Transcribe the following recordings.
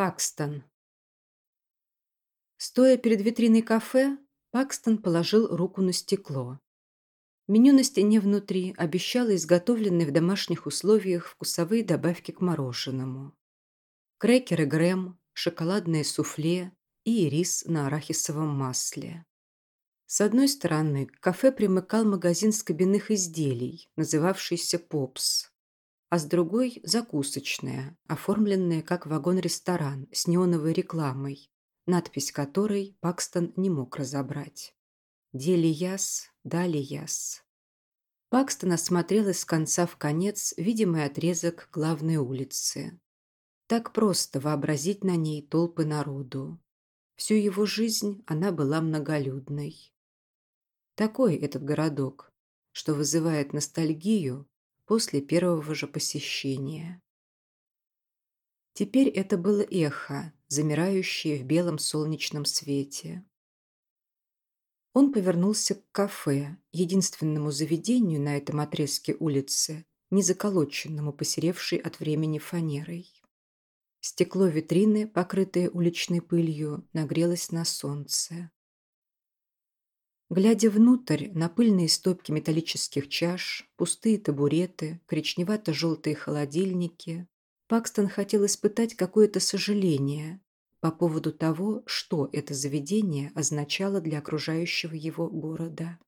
Пакстон. Стоя перед витриной кафе, Пакстон положил руку на стекло. Меню на стене внутри обещало изготовленные в домашних условиях вкусовые добавки к мороженому. Крекеры Грэм, шоколадное суфле и рис на арахисовом масле. С одной стороны, к кафе примыкал магазин скобяных изделий, называвшийся «Попс», а с другой – закусочная, оформленная как вагон-ресторан с неоновой рекламой, надпись которой Пакстон не мог разобрать. «Дели яс, дали яс». Пакстон осмотрел из конца в конец видимый отрезок главной улицы. Так просто вообразить на ней толпы народу. Всю его жизнь она была многолюдной. Такой этот городок, что вызывает ностальгию после первого же посещения. Теперь это было эхо, замирающее в белом солнечном свете. Он повернулся к кафе, единственному заведению на этом отрезке улицы, не заколоченному, посеревшей от времени фанерой. Стекло витрины, покрытое уличной пылью, нагрелось на солнце. Глядя внутрь, на пыльные стопки металлических чаш, пустые табуреты, коричневато-желтые холодильники, Пакстон хотел испытать какое-то сожаление по поводу того, что это заведение означало для окружающего его города.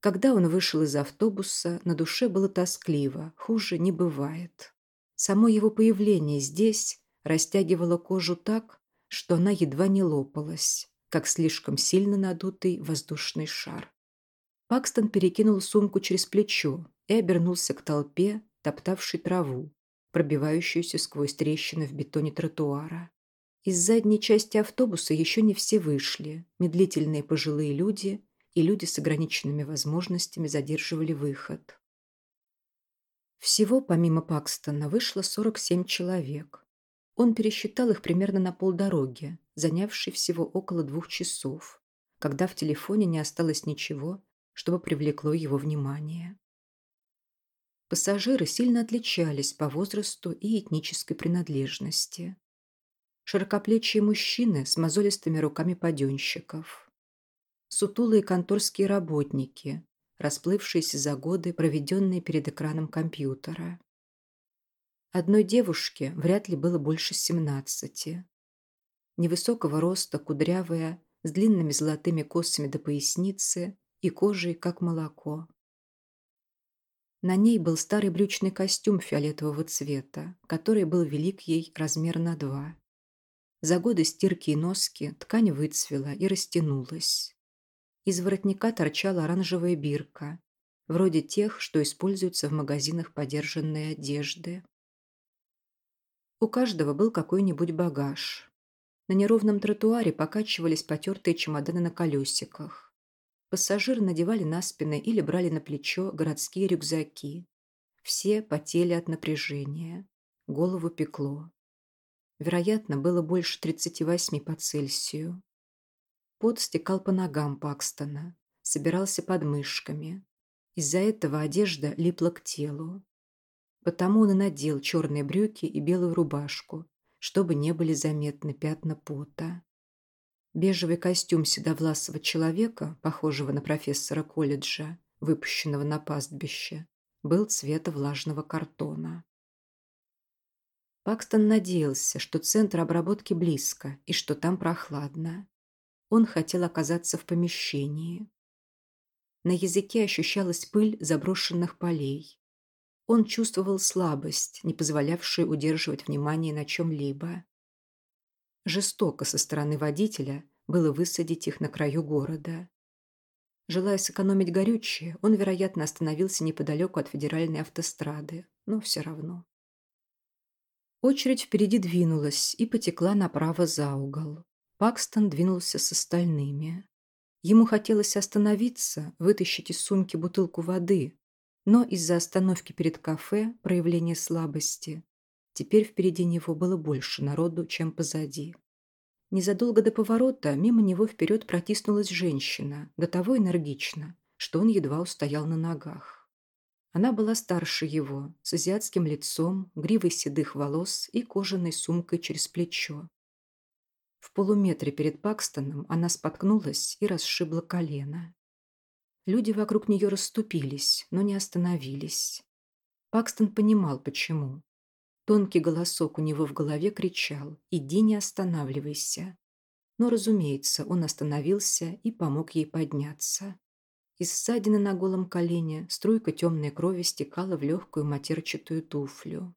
Когда он вышел из автобуса, на душе было тоскливо, хуже не бывает. Само его появление здесь растягивало кожу так, что она едва не лопалась как слишком сильно надутый воздушный шар. Пакстон перекинул сумку через плечо и обернулся к толпе, топтавшей траву, пробивающуюся сквозь трещины в бетоне тротуара. Из задней части автобуса еще не все вышли. Медлительные пожилые люди и люди с ограниченными возможностями задерживали выход. Всего, помимо Пакстона, вышло 47 человек. Он пересчитал их примерно на полдороги, занявший всего около двух часов, когда в телефоне не осталось ничего, чтобы привлекло его внимание. Пассажиры сильно отличались по возрасту и этнической принадлежности. Широкоплечие мужчины с мозолистыми руками паденщиков. Сутулые конторские работники, расплывшиеся за годы, проведенные перед экраном компьютера. Одной девушке вряд ли было больше семнадцати невысокого роста, кудрявая, с длинными золотыми косами до поясницы и кожей, как молоко. На ней был старый брючный костюм фиолетового цвета, который был велик ей размер на два. За годы стирки и носки ткань выцвела и растянулась. Из воротника торчала оранжевая бирка, вроде тех, что используются в магазинах подержанной одежды. У каждого был какой-нибудь багаж. На неровном тротуаре покачивались потертые чемоданы на колесиках. Пассажиры надевали на спины или брали на плечо городские рюкзаки. Все потели от напряжения. Голову пекло. Вероятно, было больше 38 по Цельсию. Пот стекал по ногам Пакстона, собирался под мышками. Из-за этого одежда липла к телу. Потому он и надел черные брюки и белую рубашку, чтобы не были заметны пятна пота. Бежевый костюм седовласого человека, похожего на профессора колледжа, выпущенного на пастбище, был цвета влажного картона. Пакстон надеялся, что центр обработки близко и что там прохладно. Он хотел оказаться в помещении. На языке ощущалась пыль заброшенных полей. Он чувствовал слабость, не позволявшую удерживать внимание на чем-либо. Жестоко со стороны водителя было высадить их на краю города. Желая сэкономить горючее, он, вероятно, остановился неподалеку от федеральной автострады, но все равно. Очередь впереди двинулась и потекла направо за угол. Пакстон двинулся с остальными. Ему хотелось остановиться, вытащить из сумки бутылку воды, но из-за остановки перед кафе, проявления слабости, теперь впереди него было больше народу, чем позади. Незадолго до поворота мимо него вперед протиснулась женщина, до того энергично, что он едва устоял на ногах. Она была старше его, с азиатским лицом, гривой седых волос и кожаной сумкой через плечо. В полуметре перед Пакстоном она споткнулась и расшибла колено. Люди вокруг нее расступились, но не остановились. Пакстон понимал, почему. Тонкий голосок у него в голове кричал «Иди, не останавливайся». Но, разумеется, он остановился и помог ей подняться. Из ссадины на голом колене струйка темной крови стекала в легкую матерчатую туфлю.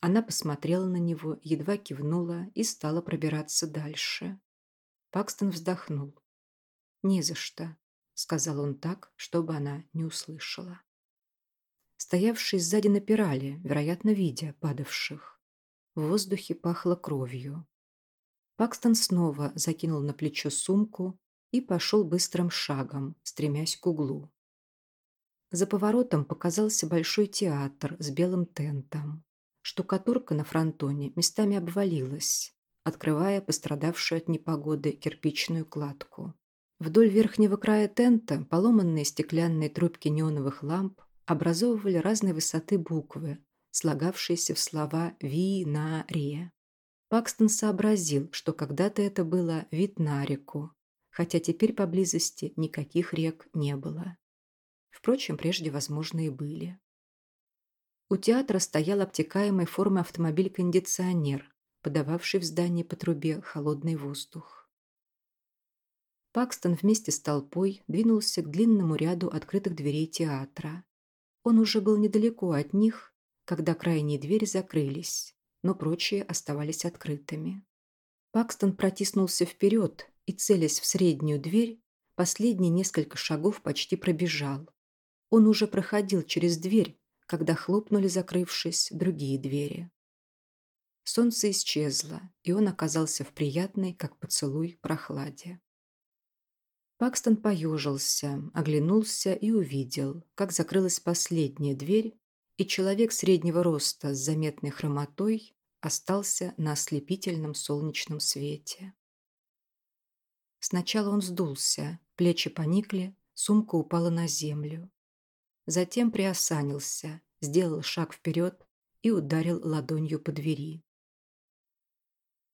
Она посмотрела на него, едва кивнула и стала пробираться дальше. Пакстон вздохнул. «Не за что», — сказал он так, чтобы она не услышала. Стоявшие сзади напирали, вероятно, видя падавших. В воздухе пахло кровью. Пакстон снова закинул на плечо сумку и пошел быстрым шагом, стремясь к углу. За поворотом показался большой театр с белым тентом. Штукатурка на фронтоне местами обвалилась, открывая пострадавшую от непогоды кирпичную кладку. Вдоль верхнего края тента поломанные стеклянные трубки неоновых ламп образовывали разной высоты буквы, слагавшиеся в слова «ви-на-ре». Пакстон сообразил, что когда-то это было вид на реку, хотя теперь поблизости никаких рек не было. Впрочем, прежде, возможно, и были. У театра стоял обтекаемой формы автомобиль-кондиционер, подававший в здание по трубе холодный воздух. Пакстон вместе с толпой двинулся к длинному ряду открытых дверей театра. Он уже был недалеко от них, когда крайние двери закрылись, но прочие оставались открытыми. Пакстон протиснулся вперед и, целясь в среднюю дверь, последние несколько шагов почти пробежал. Он уже проходил через дверь, когда хлопнули, закрывшись, другие двери. Солнце исчезло, и он оказался в приятной, как поцелуй, прохладе. Пакстон поежился, оглянулся и увидел, как закрылась последняя дверь, и человек среднего роста с заметной хромотой остался на ослепительном солнечном свете. Сначала он сдулся, плечи поникли, сумка упала на землю. Затем приосанился, сделал шаг вперед и ударил ладонью по двери.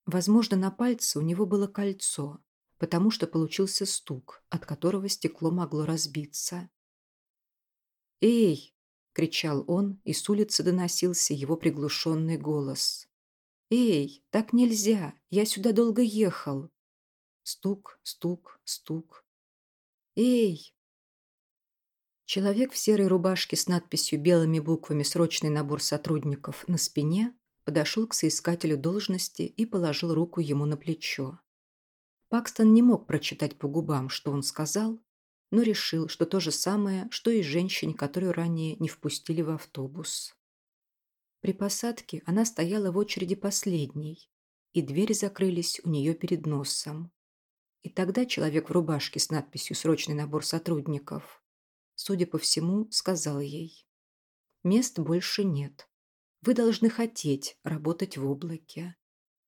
Возможно, на пальце у него было кольцо, потому что получился стук, от которого стекло могло разбиться. «Эй!» — кричал он, и с улицы доносился его приглушенный голос. «Эй, так нельзя! Я сюда долго ехал! Стук, стук, стук. «Эй!» Человек в серой рубашке с надписью белыми буквами «Срочный набор сотрудников» на спине подошел к соискателю должности и положил руку ему на плечо. Пакстон не мог прочитать по губам, что он сказал, но решил, что то же самое, что и женщине, которую ранее не впустили в автобус. При посадке она стояла в очереди последней, и двери закрылись у нее перед носом. И тогда человек в рубашке с надписью «Срочный набор сотрудников», судя по всему, сказал ей, «Мест больше нет. Вы должны хотеть работать в облаке.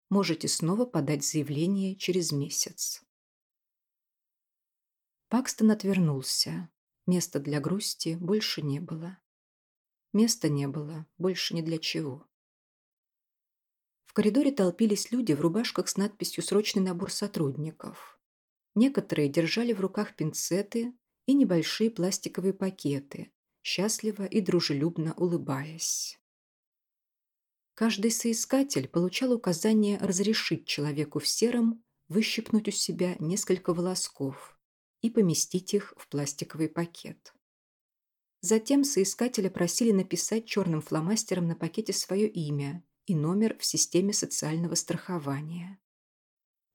Можете снова подать заявление через месяц». Пакстон отвернулся. Места для грусти больше не было. Места не было больше ни для чего. В коридоре толпились люди в рубашках с надписью «Срочный набор сотрудников». Некоторые держали в руках пинцеты и небольшие пластиковые пакеты, счастливо и дружелюбно улыбаясь. Каждый соискатель получал указание разрешить человеку в сером выщипнуть у себя несколько волосков и поместить их в пластиковый пакет. Затем соискателя просили написать черным фломастером на пакете свое имя и номер в системе социального страхования.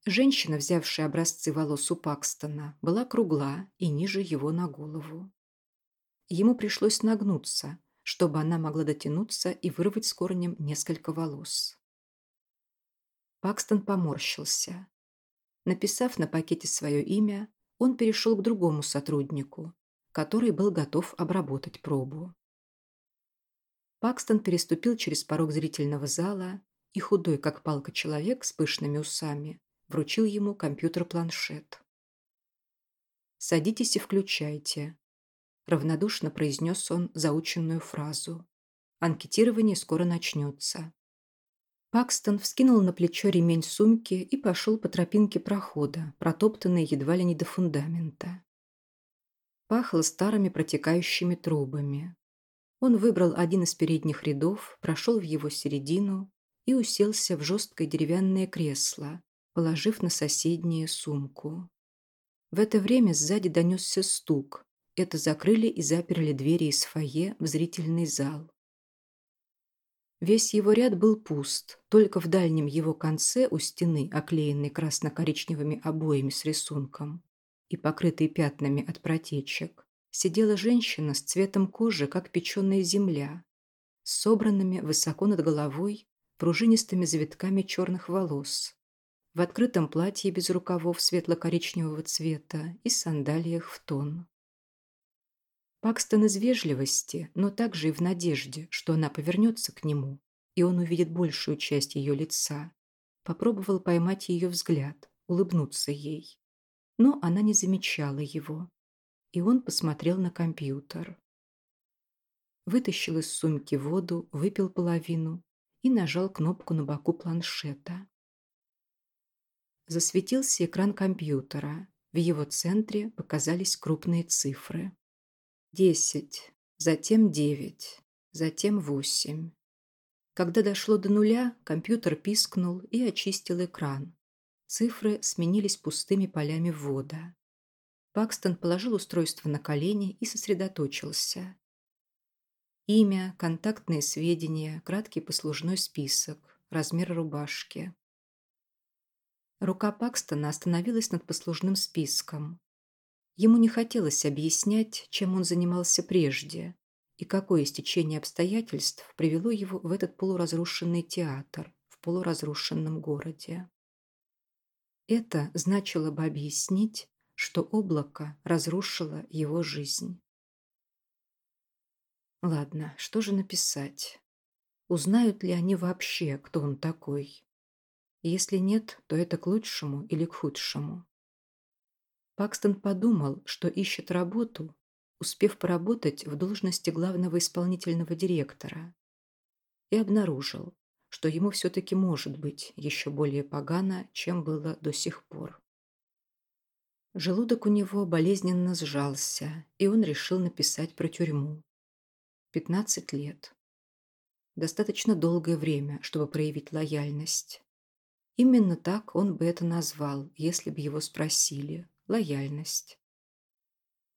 Женщина, взявшая образцы волос у Пакстона, была кругла и ниже его на голову. Ему пришлось нагнуться, чтобы она могла дотянуться и вырвать с корнем несколько волос. Пакстон поморщился. Написав на пакете свое имя, он перешел к другому сотруднику, который был готов обработать пробу. Пакстон переступил через порог зрительного зала, и худой, как палка человек с пышными усами, вручил ему компьютер-планшет. «Садитесь и включайте». Равнодушно произнес он заученную фразу. Анкетирование скоро начнется. Пакстон вскинул на плечо ремень сумки и пошел по тропинке прохода, протоптанной едва ли не до фундамента. Пахло старыми протекающими трубами. Он выбрал один из передних рядов, прошел в его середину и уселся в жесткое деревянное кресло, положив на соседнее сумку. В это время сзади донесся стук. Это закрыли и заперли двери из фойе в зрительный зал. Весь его ряд был пуст, только в дальнем его конце у стены, оклеенной красно-коричневыми обоями с рисунком и покрытой пятнами от протечек, сидела женщина с цветом кожи, как печеная земля, с собранными высоко над головой пружинистыми завитками черных волос, в открытом платье без рукавов светло-коричневого цвета и сандалиях в тон. Пакстон из вежливости, но также и в надежде, что она повернется к нему, и он увидит большую часть ее лица, попробовал поймать ее взгляд, улыбнуться ей. Но она не замечала его, и он посмотрел на компьютер. Вытащил из сумки воду, выпил половину и нажал кнопку на боку планшета. Засветился экран компьютера. В его центре показались крупные цифры. Десять, затем девять, затем восемь. Когда дошло до нуля, компьютер пискнул и очистил экран. Цифры сменились пустыми полями ввода. Пакстон положил устройство на колени и сосредоточился. Имя, контактные сведения, краткий послужной список, размер рубашки. Рука Пакстона остановилась над послужным списком. Ему не хотелось объяснять, чем он занимался прежде и какое стечение обстоятельств привело его в этот полуразрушенный театр в полуразрушенном городе. Это значило бы объяснить, что облако разрушило его жизнь. Ладно, что же написать? Узнают ли они вообще, кто он такой? Если нет, то это к лучшему или к худшему. Пакстон подумал, что ищет работу, успев поработать в должности главного исполнительного директора, и обнаружил, что ему все-таки может быть еще более погано, чем было до сих пор. Желудок у него болезненно сжался, и он решил написать про тюрьму. 15 лет. Достаточно долгое время, чтобы проявить лояльность. Именно так он бы это назвал, если бы его спросили. Лояльность.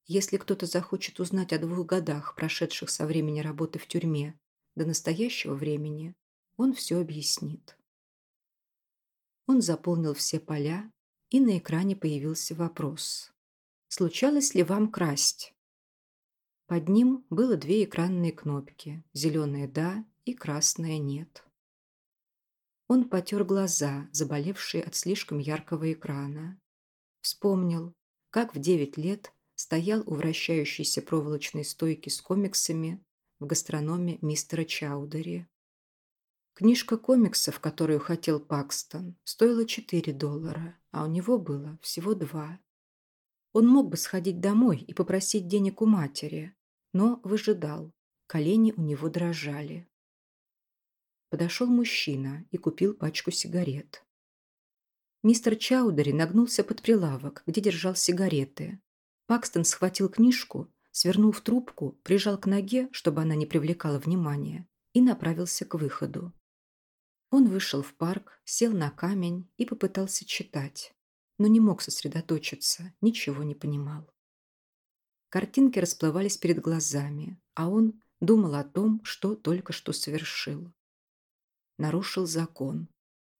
Если кто-то захочет узнать о двух годах, прошедших со времени работы в тюрьме до настоящего времени, он все объяснит. Он заполнил все поля, и на экране появился вопрос. «Случалось ли вам красть?» Под ним было две экранные кнопки, зеленая «да» и красная «нет». Он потер глаза, заболевшие от слишком яркого экрана. Вспомнил, как в девять лет стоял у вращающейся проволочной стойки с комиксами в гастрономе мистера Чаудери. Книжка комиксов, которую хотел Пакстон, стоила 4 доллара, а у него было всего два. Он мог бы сходить домой и попросить денег у матери, но выжидал. Колени у него дрожали. Подошел мужчина и купил пачку сигарет. Мистер Чаудери нагнулся под прилавок, где держал сигареты. Пакстон схватил книжку, свернул в трубку, прижал к ноге, чтобы она не привлекала внимания, и направился к выходу. Он вышел в парк, сел на камень и попытался читать, но не мог сосредоточиться, ничего не понимал. Картинки расплывались перед глазами, а он думал о том, что только что совершил нарушил закон,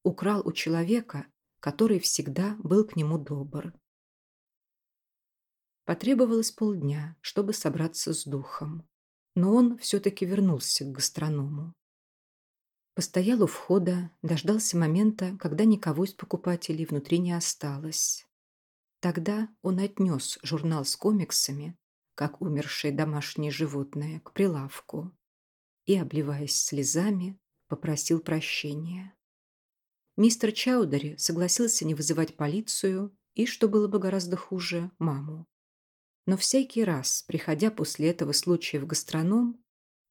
украл у человека, который всегда был к нему добр. Потребовалось полдня, чтобы собраться с духом, но он все-таки вернулся к гастроному. Постоял у входа, дождался момента, когда никого из покупателей внутри не осталось. Тогда он отнес журнал с комиксами, как умершее домашнее животное, к прилавку и, обливаясь слезами, попросил прощения. Мистер Чаудери согласился не вызывать полицию и, что было бы гораздо хуже, маму. Но всякий раз, приходя после этого случая в гастроном,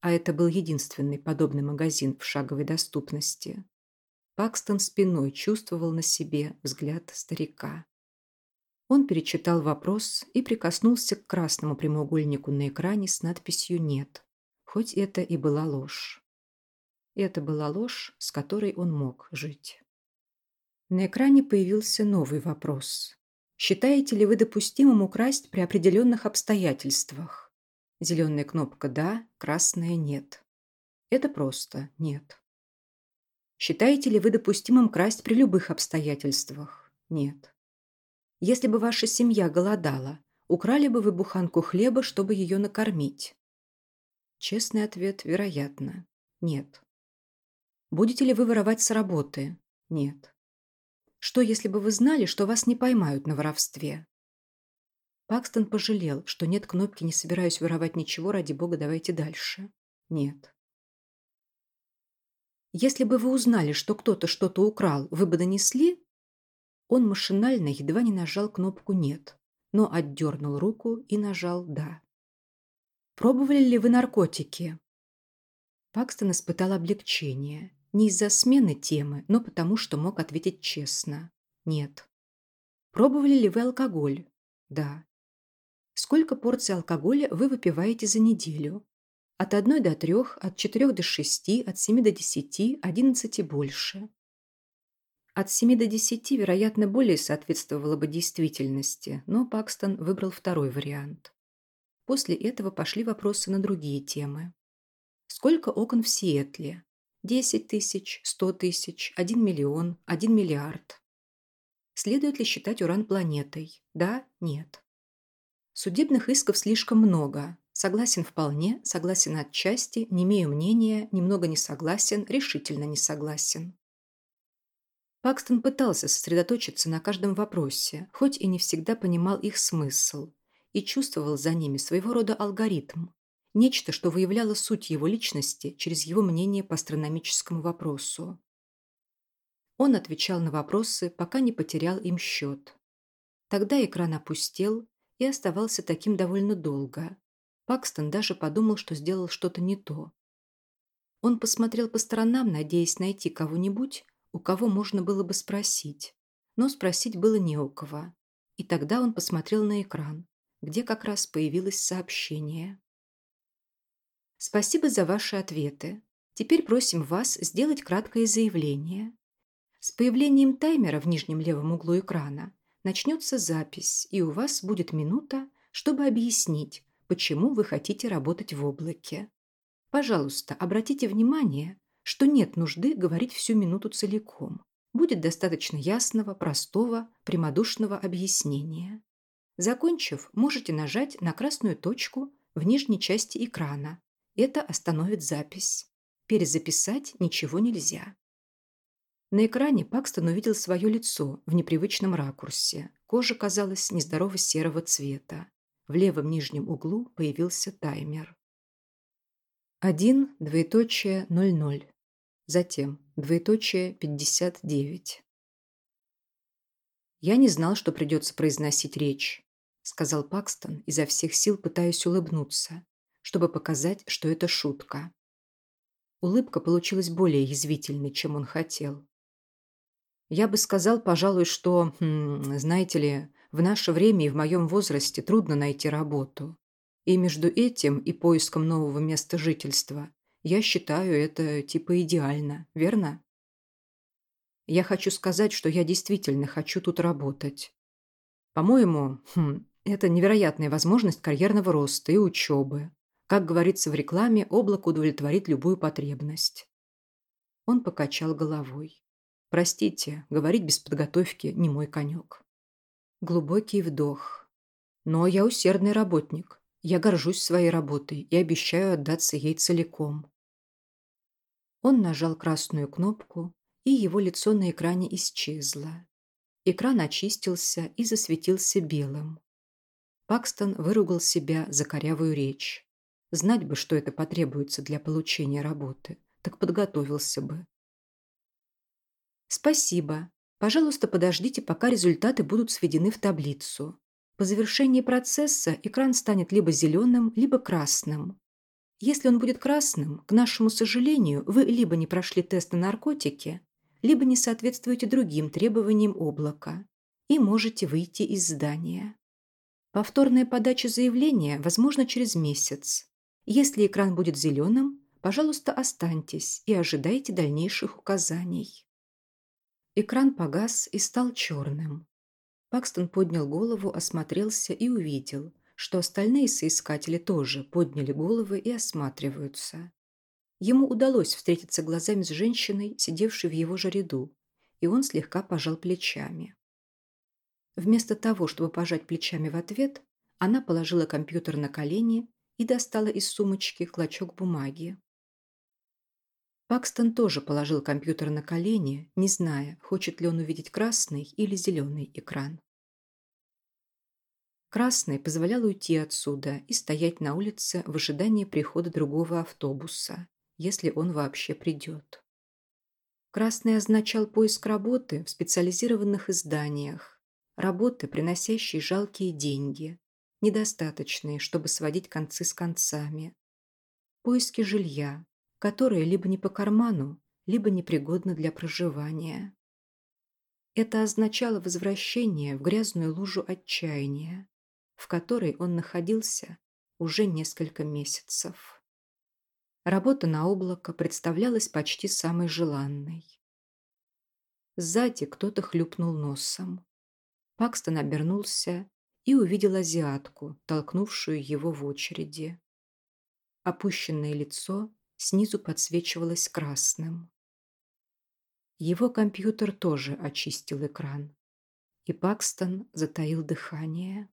а это был единственный подобный магазин в шаговой доступности, Пакстон спиной чувствовал на себе взгляд старика. Он перечитал вопрос и прикоснулся к красному прямоугольнику на экране с надписью «Нет», хоть это и была ложь. Это была ложь, с которой он мог жить. На экране появился новый вопрос. Считаете ли вы допустимым украсть при определенных обстоятельствах? Зеленая кнопка «Да», красная «Нет». Это просто «Нет». Считаете ли вы допустимым красть при любых обстоятельствах? Нет. Если бы ваша семья голодала, украли бы вы буханку хлеба, чтобы ее накормить? Честный ответ – вероятно. Нет. Будете ли вы воровать с работы? Нет. Что, если бы вы знали, что вас не поймают на воровстве? Пакстон пожалел, что нет кнопки «Не собираюсь воровать ничего, ради бога, давайте дальше». Нет. Если бы вы узнали, что кто-то что-то украл, вы бы донесли? Он машинально едва не нажал кнопку «Нет», но отдернул руку и нажал «Да». Пробовали ли вы наркотики? Пакстон испытал облегчение. Не из-за смены темы, но потому, что мог ответить честно. Нет. Пробовали ли вы алкоголь? Да. Сколько порций алкоголя вы выпиваете за неделю? От одной до трех, от четырех до шести, от семи до десяти, одиннадцати больше. От семи до десяти, вероятно, более соответствовало бы действительности, но Пакстон выбрал второй вариант. После этого пошли вопросы на другие темы. Сколько окон в Сиэтле? Десять тысяч, сто тысяч, один миллион, один миллиард. Следует ли считать уран планетой? Да, нет. Судебных исков слишком много, Согласен вполне, согласен отчасти, не имею мнения, немного не согласен, решительно не согласен. Пакстон пытался сосредоточиться на каждом вопросе, хоть и не всегда понимал их смысл, и чувствовал за ними своего рода алгоритм, нечто, что выявляло суть его личности через его мнение по астрономическому вопросу. Он отвечал на вопросы, пока не потерял им счет. Тогда экран опустел и оставался таким довольно долго, Пакстон даже подумал, что сделал что-то не то. Он посмотрел по сторонам, надеясь найти кого-нибудь, у кого можно было бы спросить. Но спросить было не у кого. И тогда он посмотрел на экран, где как раз появилось сообщение. Спасибо за ваши ответы. Теперь просим вас сделать краткое заявление. С появлением таймера в нижнем левом углу экрана начнется запись, и у вас будет минута, чтобы объяснить, почему вы хотите работать в облаке. Пожалуйста, обратите внимание, что нет нужды говорить всю минуту целиком. Будет достаточно ясного, простого, прямодушного объяснения. Закончив, можете нажать на красную точку в нижней части экрана. Это остановит запись. Перезаписать ничего нельзя. На экране Пакстон увидел свое лицо в непривычном ракурсе. Кожа казалась нездорово серого цвета. В левом нижнем углу появился таймер. 1, двоеточие, 00. Затем двоеточие, 59. «Я не знал, что придется произносить речь», — сказал Пакстон, изо всех сил пытаясь улыбнуться, чтобы показать, что это шутка. Улыбка получилась более язвительной, чем он хотел. «Я бы сказал, пожалуй, что, хм, знаете ли, в наше время и в моем возрасте трудно найти работу. И между этим и поиском нового места жительства я считаю это типа идеально, верно? Я хочу сказать, что я действительно хочу тут работать. По-моему, хм, это невероятная возможность карьерного роста и учебы. Как говорится в рекламе, облако удовлетворит любую потребность. Он покачал головой. Простите, говорить без подготовки не мой конек. Глубокий вдох. Но я усердный работник. Я горжусь своей работой и обещаю отдаться ей целиком. Он нажал красную кнопку, и его лицо на экране исчезло. Экран очистился и засветился белым. Пакстон выругал себя за корявую речь. Знать бы, что это потребуется для получения работы, так подготовился бы. «Спасибо», Пожалуйста, подождите, пока результаты будут сведены в таблицу. По завершении процесса экран станет либо зеленым, либо красным. Если он будет красным, к нашему сожалению, вы либо не прошли тест на наркотики, либо не соответствуете другим требованиям облака и можете выйти из здания. Повторная подача заявления возможна через месяц. Если экран будет зеленым, пожалуйста, останьтесь и ожидайте дальнейших указаний. Экран погас и стал черным. Пакстон поднял голову, осмотрелся и увидел, что остальные соискатели тоже подняли головы и осматриваются. Ему удалось встретиться глазами с женщиной, сидевшей в его же ряду, и он слегка пожал плечами. Вместо того, чтобы пожать плечами в ответ, она положила компьютер на колени и достала из сумочки клочок бумаги. Пакстон тоже положил компьютер на колени, не зная, хочет ли он увидеть красный или зеленый экран. Красный позволял уйти отсюда и стоять на улице в ожидании прихода другого автобуса, если он вообще придет. Красный означал поиск работы в специализированных изданиях, работы, приносящие жалкие деньги, недостаточные, чтобы сводить концы с концами, поиски жилья, которое либо не по карману, либо непригодно для проживания. Это означало возвращение в грязную лужу отчаяния, в которой он находился уже несколько месяцев. Работа на облако представлялась почти самой желанной. Сзади кто-то хлюпнул носом. Пакстон обернулся и увидел азиатку, толкнувшую его в очереди. Опущенное лицо снизу подсвечивалось красным. Его компьютер тоже очистил экран, и Пакстон затаил дыхание.